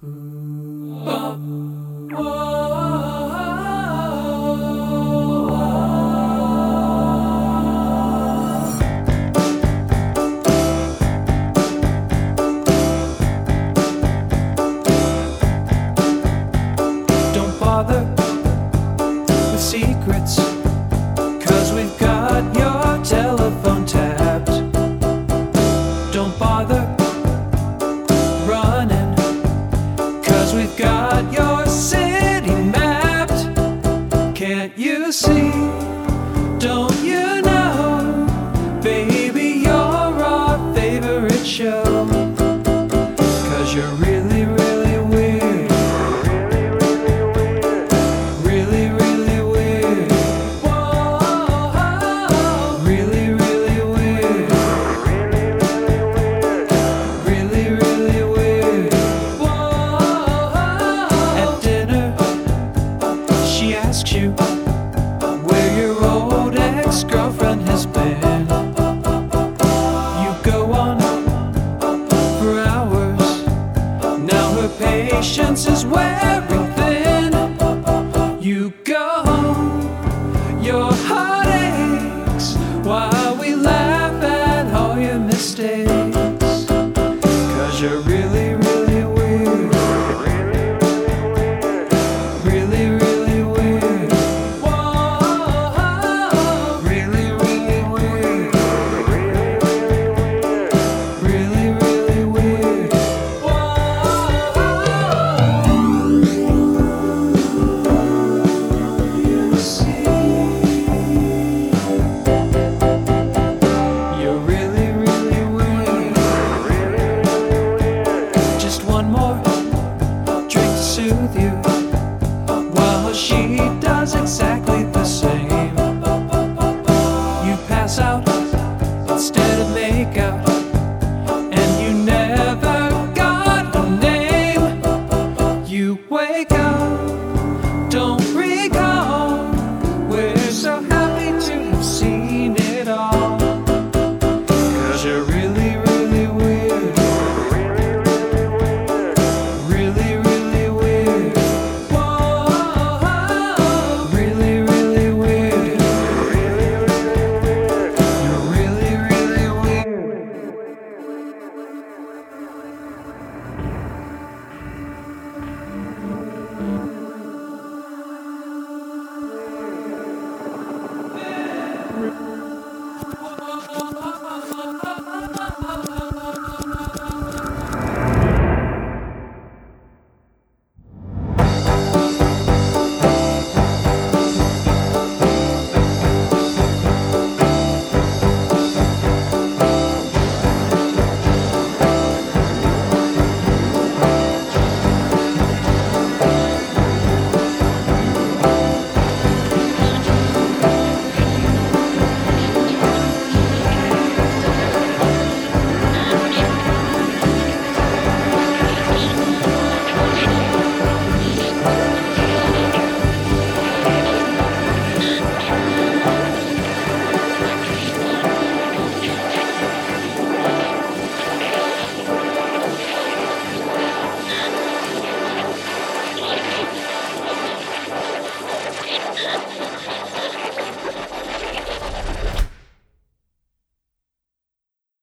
Ooh, Bop. ti. patience is wearing thin. You go, your heart aches while we laugh at all your mistakes. Cause you're